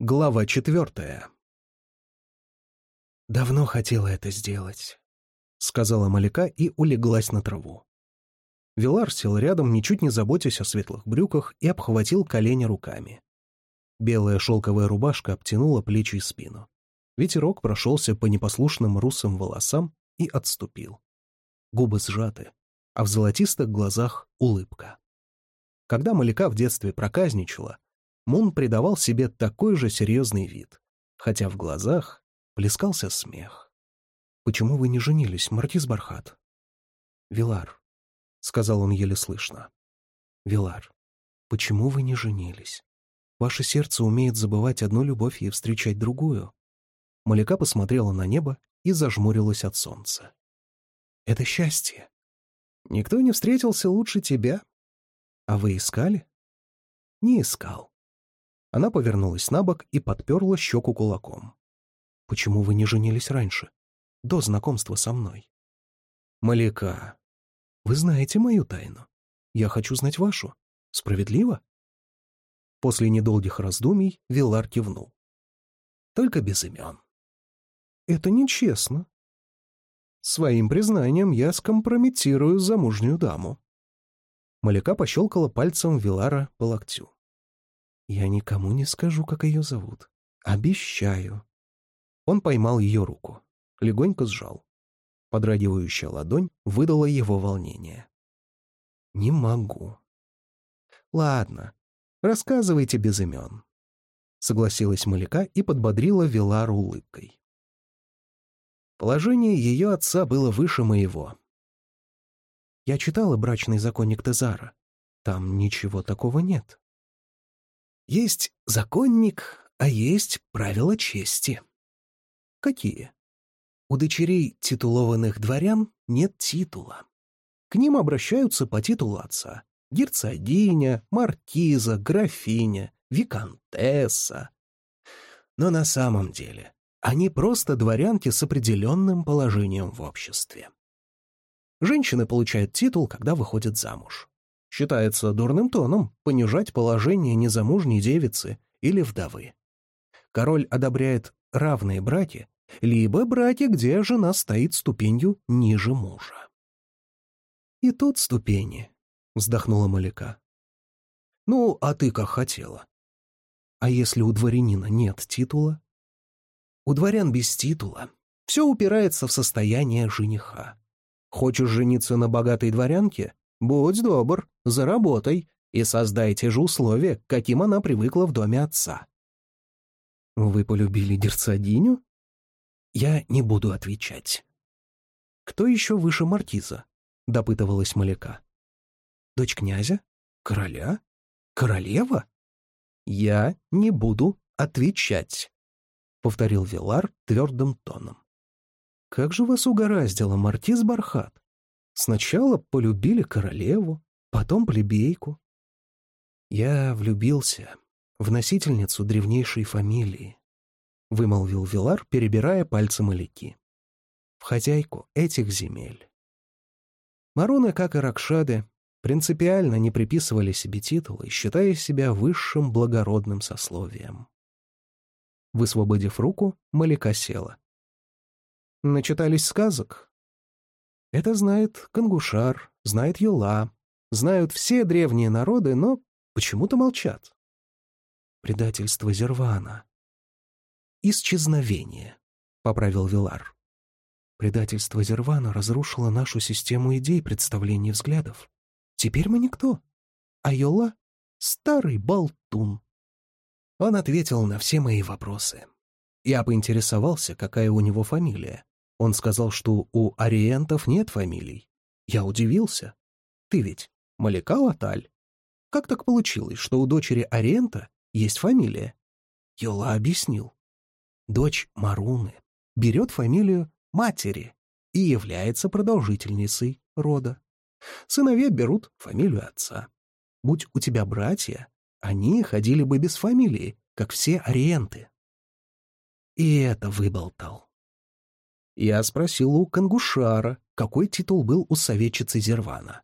Глава четвертая. «Давно хотела это сделать», — сказала Маляка и улеглась на траву. Вилар сел рядом, ничуть не заботясь о светлых брюках, и обхватил колени руками. Белая шелковая рубашка обтянула плечи и спину. Ветерок прошелся по непослушным русым волосам и отступил. Губы сжаты, а в золотистых глазах улыбка. Когда Маляка в детстве проказничала, Мун придавал себе такой же серьезный вид, хотя в глазах плескался смех. «Почему вы не женились, Маркиз Бархат?» «Вилар», — сказал он еле слышно. «Вилар, почему вы не женились? Ваше сердце умеет забывать одну любовь и встречать другую». Маляка посмотрела на небо и зажмурилась от солнца. «Это счастье. Никто не встретился лучше тебя. А вы искали?» «Не искал. Она повернулась на бок и подперла щеку кулаком. «Почему вы не женились раньше? До знакомства со мной?» «Маляка, вы знаете мою тайну. Я хочу знать вашу. Справедливо?» После недолгих раздумий Вилар кивнул. «Только без имен». «Это нечестно. Своим признанием я скомпрометирую замужнюю даму». Маляка пощелкала пальцем Вилара по локтю. Я никому не скажу, как ее зовут. Обещаю. Он поймал ее руку, легонько сжал. Подрагивающая ладонь выдала его волнение. «Не могу». «Ладно, рассказывайте без имен», — согласилась Маляка и подбодрила Вилару улыбкой. Положение ее отца было выше моего. Я читала брачный законник Тезара. Там ничего такого нет. Есть законник, а есть правила чести. Какие? У дочерей титулованных дворян нет титула. К ним обращаются по титулу отца. Герцогиня, маркиза, графиня, виконтесса. Но на самом деле они просто дворянки с определенным положением в обществе. Женщины получают титул, когда выходят замуж. Считается дурным тоном понижать положение незамужней девицы или вдовы. Король одобряет равные браки, либо браки, где жена стоит ступенью ниже мужа. «И тут ступени», — вздохнула Маляка. «Ну, а ты как хотела. А если у дворянина нет титула?» «У дворян без титула. Все упирается в состояние жениха. Хочешь жениться на богатой дворянке? Будь добр, заработай и создай те же условия, каким она привыкла в доме отца. Вы полюбили герцогиню? Я не буду отвечать. Кто еще выше маркиза? Допытывалась Маляка. Дочь князя? Короля? Королева? Я не буду отвечать, повторил Вилар твердым тоном. Как же вас угораздило, маркиз Бархат? Сначала полюбили королеву, потом плебейку. Я влюбился в носительницу древнейшей фамилии, вымолвил Вилар, перебирая пальцем оляки. В хозяйку этих земель. Маруны, как и Ракшады, принципиально не приписывали себе титулы, считая себя высшим благородным сословием. Высвободив руку, Малика села. Начитались сказок, это знает Кангушар, знает Юла, знают все древние народы, но почему-то молчат. Предательство Зервана. Исчезновение, — поправил Вилар. Предательство Зервана разрушило нашу систему идей, представлений, взглядов. Теперь мы никто. А Йола — старый болтун. Он ответил на все мои вопросы. Я поинтересовался, какая у него фамилия. Он сказал, что у ориентов нет фамилий. Я удивился. Ты ведь Малика Латаль. Как так получилось, что у дочери Ориента есть фамилия? Йола объяснил. Дочь Маруны берет фамилию матери и является продолжительницей рода. Сыновья берут фамилию отца. Будь у тебя братья, они ходили бы без фамилии, как все ориенты. И это выболтал. Я спросил у Кангушара, какой титул был у советчицы Зервана.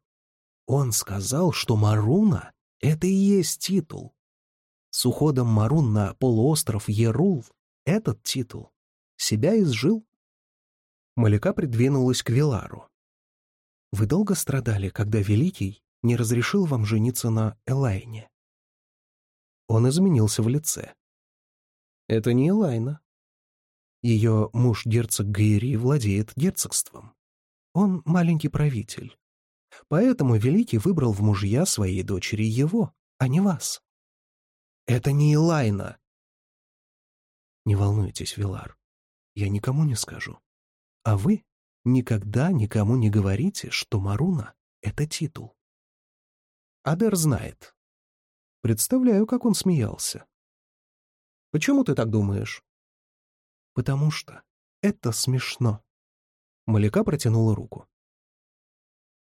Он сказал, что Маруна — это и есть титул. С уходом Марун на полуостров Ерул этот титул себя изжил. Маляка придвинулась к Вилару. «Вы долго страдали, когда Великий не разрешил вам жениться на Элайне?» Он изменился в лице. «Это не Элайна. Ее муж, герцог Гайри, владеет герцогством. Он маленький правитель. Поэтому Великий выбрал в мужья своей дочери его, а не вас. Это не Элайна. Не волнуйтесь, Вилар. Я никому не скажу. А вы никогда никому не говорите, что Маруна — это титул. Адер знает. Представляю, как он смеялся. Почему ты так думаешь? Потому что это смешно. Маляка протянула руку.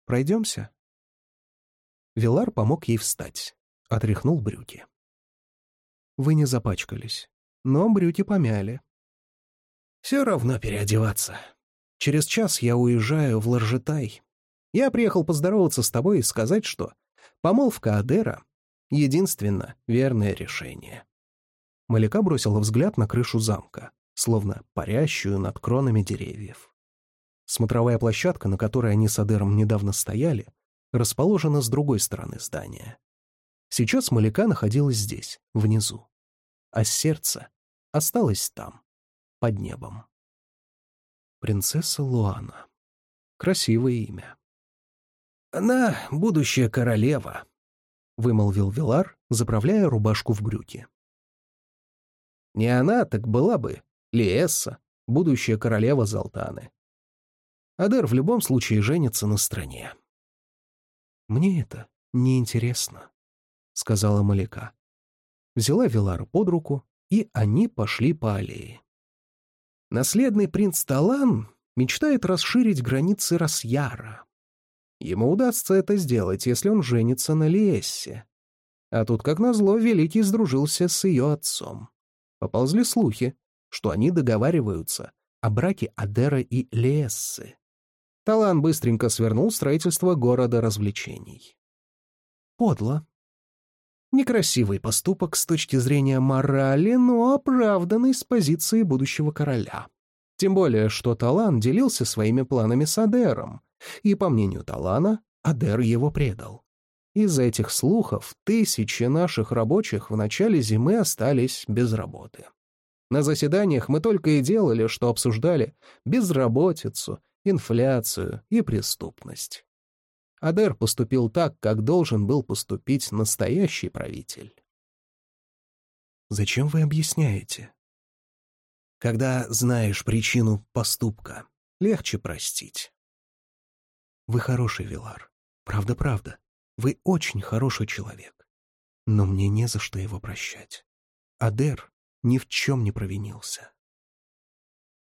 Пройдемся? Вилар помог ей встать, отряхнул брюки. Вы не запачкались, но брюки помяли. Все равно переодеваться. Через час я уезжаю в Ларжетай. Я приехал поздороваться с тобой и сказать, что помолвка Адера — единственно верное решение. Маляка бросила взгляд на крышу замка, словно парящую над кронами деревьев. Смотровая площадка, на которой они с Адером недавно стояли, расположена с другой стороны здания. Сейчас Маляка находилась здесь, внизу, а сердце осталось там, под небом. Принцесса Луана. Красивое имя. «Она будущая королева», — вымолвил Вилар, заправляя рубашку в брюки. «Не она, так была бы Лиесса, будущая королева Залтаны. Адер в любом случае женится на стране». «Мне это неинтересно», — сказала Маляка. Взяла Вилара под руку, и они пошли по аллее. Наследный принц Талан мечтает расширить границы Расьяра. Ему удастся это сделать, если он женится на Лиессе. А тут, как назло, Великий сдружился с ее отцом. Поползли слухи, что они договариваются о браке Адера и Лиессы. Талан быстренько свернул строительство города развлечений. Подло. Некрасивый поступок с точки зрения морали, но оправданный с позиции будущего короля. Тем более, что Талан делился своими планами с Адером, и, по мнению Талана, Адер его предал. Из-за этих слухов тысячи наших рабочих в начале зимы остались без работы. На заседаниях мы только и делали, что обсуждали безработицу инфляцию и преступность. Адер поступил так, как должен был поступить настоящий правитель. Зачем вы объясняете? Когда знаешь причину поступка, легче простить. Вы хороший, Вилар. Правда-правда. Вы очень хороший человек. Но мне не за что его прощать. Адер ни в чем не провинился.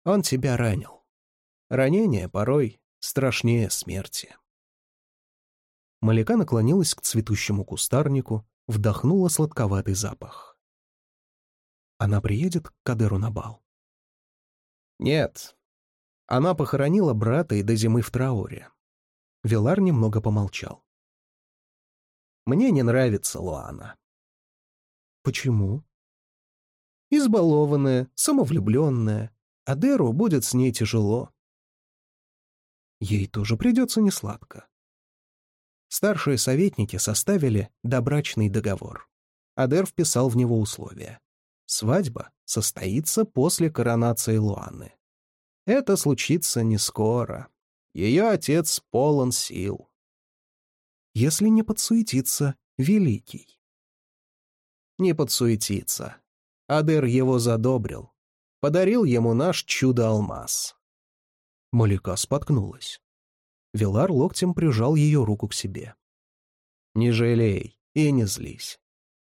Он тебя ранил. Ранение порой страшнее смерти. Маляка наклонилась к цветущему кустарнику, вдохнула сладковатый запах. Она приедет к Кадеру на бал? Нет. Она похоронила брата и до зимы в трауре. Вилар немного помолчал. Мне не нравится Луана. Почему? Избалованная, самовлюбленная. Адеру будет с ней тяжело. Ей тоже придется несладко. Старшие советники составили добрачный договор. Адер вписал в него условия. Свадьба состоится после коронации Луаны. Это случится не скоро. Ее отец полон сил. Если не подсуетиться, великий. Не подсуетиться. Адер его задобрил. Подарил ему наш чудо-алмаз. Малика споткнулась. Вилар локтем прижал ее руку к себе. «Не жалей и не злись.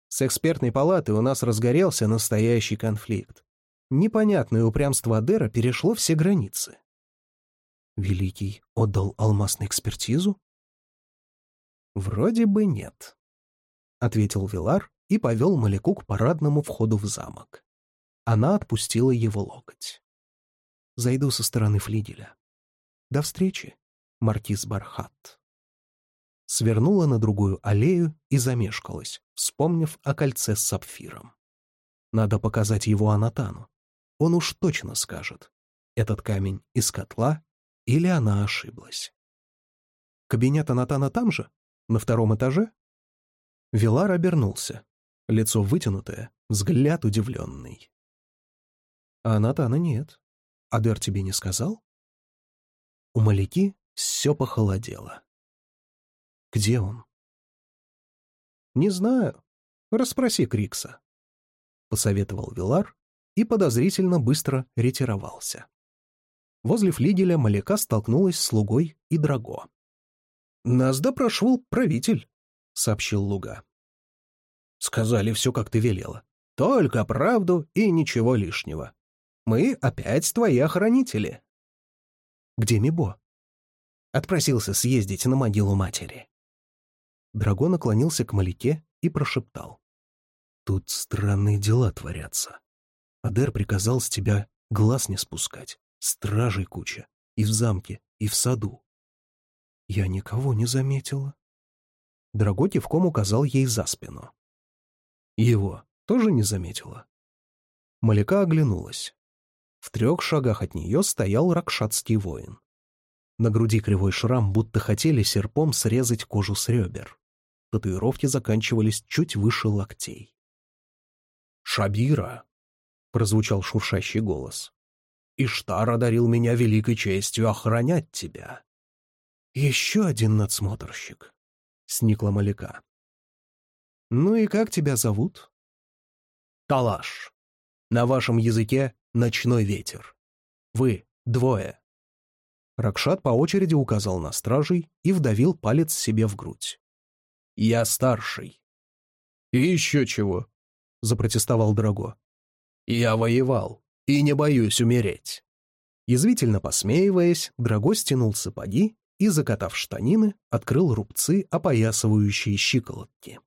С экспертной палаты у нас разгорелся настоящий конфликт. Непонятное упрямство Адера перешло все границы. Великий отдал алмаз на экспертизу? Вроде бы нет, — ответил Вилар и повел Маляку к парадному входу в замок. Она отпустила его локоть. Зайду со стороны флигеля. До встречи, маркиз Бархат. свернула на другую аллею и замешкалась, вспомнив о кольце с сапфиром. Надо показать его Анатану. Он уж точно скажет, этот камень из котла или она ошиблась. Кабинет Анатана там же? На втором этаже? Вилар обернулся. Лицо вытянутое, взгляд удивленный. А Анатана нет. Адер тебе не сказал? У Маляки все похолодело. Где он? Не знаю. Расспроси Крикса. Посоветовал Вилар и подозрительно быстро ретировался. Возле флигеля Маляка столкнулась с слугой и Драго. «Нас допрашивал правитель», — сообщил Луга. «Сказали все, как ты велела. Только правду и ничего лишнего. Мы опять твои охранители». «Где Мибо?» Отпросился съездить на могилу матери. Драго наклонился к Маляке и прошептал. «Тут странные дела творятся. Адер приказал с тебя глаз не спускать. Стражей куча. И в замке, и в саду. Я никого не заметила. Драго кивком указал ей за спину. Его тоже не заметила. Маляка оглянулась. В трех шагах от нее стоял ракшатский воин. На груди кривой шрам, будто хотели серпом срезать кожу с ребер. Татуировки заканчивались чуть выше локтей. «Шабира!» — прозвучал шуршащий голос. Иштар одарил меня великой честью охранять тебя. Еще один надсмотрщик, — сникла Маляка. Ну и как тебя зовут? Талаш. На вашем языке ночной ветер. Вы двое. Ракшат по очереди указал на стражей и вдавил палец себе в грудь. «Я старший». «И еще чего?» — запротестовал Драго. «Я воевал и не боюсь умереть». Язвительно посмеиваясь, Драго стянул сапоги и, закатав штанины, открыл рубцы, опоясывающие щиколотки.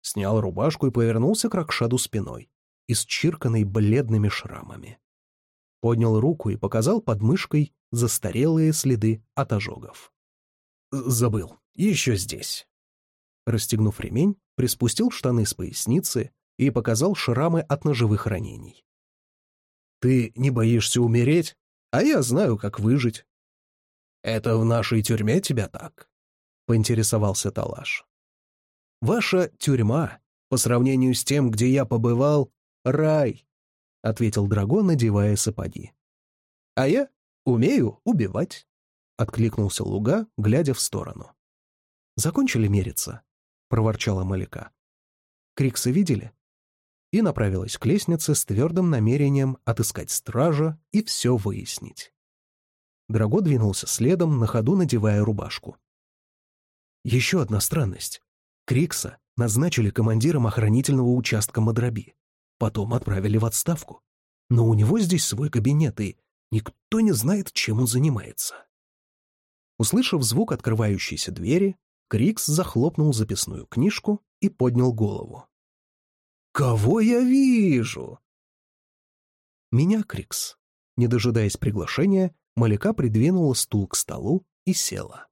Снял рубашку и повернулся к Ракшаду спиной, исчирканной бледными шрамами. Поднял руку и показал под мышкой застарелые следы от ожогов. «Забыл. Еще здесь». Расстегнув ремень, приспустил штаны с поясницы и показал шрамы от ножевых ранений. Ты не боишься умереть, а я знаю, как выжить. Это в нашей тюрьме тебя так? Поинтересовался Талаш. Ваша тюрьма, по сравнению с тем, где я побывал, рай, ответил Драгон, надевая сапоги. А я умею убивать, откликнулся Луга, глядя в сторону. Закончили мериться, проворчала Маляка. Криксы видели? и направилась к лестнице с твердым намерением отыскать стража и все выяснить. Драго двинулся следом, на ходу надевая рубашку. Еще одна странность. Крикса назначили командиром охранительного участка Мадраби. Потом отправили в отставку. Но у него здесь свой кабинет, и никто не знает, чем он занимается. Услышав звук открывающейся двери, Крикс захлопнул записную книжку и поднял голову. Кого я вижу?» Меня, Крикс. Не дожидаясь приглашения, Маляка придвинула стул к столу и села.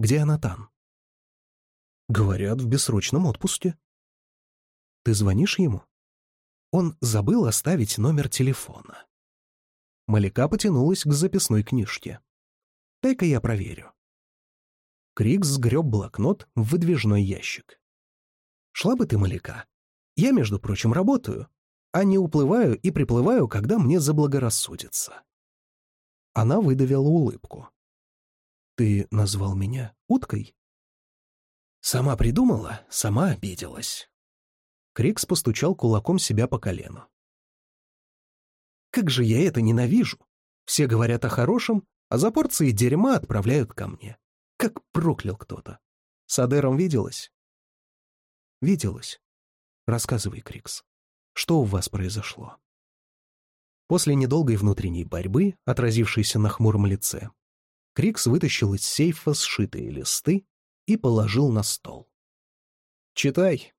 «Где Анатан?» «Говорят, в бессрочном отпуске». «Ты звонишь ему?» Он забыл оставить номер телефона. Маляка потянулась к записной книжке. «Дай-ка я проверю». Крикс сгреб блокнот в выдвижной ящик. «Шла бы ты, Маляка, я, между прочим, работаю, а не уплываю и приплываю, когда мне заблагорассудится. Она выдавила улыбку. «Ты назвал меня уткой?» «Сама придумала, сама обиделась». Крикс постучал кулаком себя по колену. «Как же я это ненавижу! Все говорят о хорошем, а за порции дерьма отправляют ко мне. Как проклял кто-то. С Адером виделась?» «Виделась. Рассказывай, Крикс, что у вас произошло?» После недолгой внутренней борьбы, отразившейся на хмуром лице, Крикс вытащил из сейфа сшитые листы и положил на стол. «Читай»,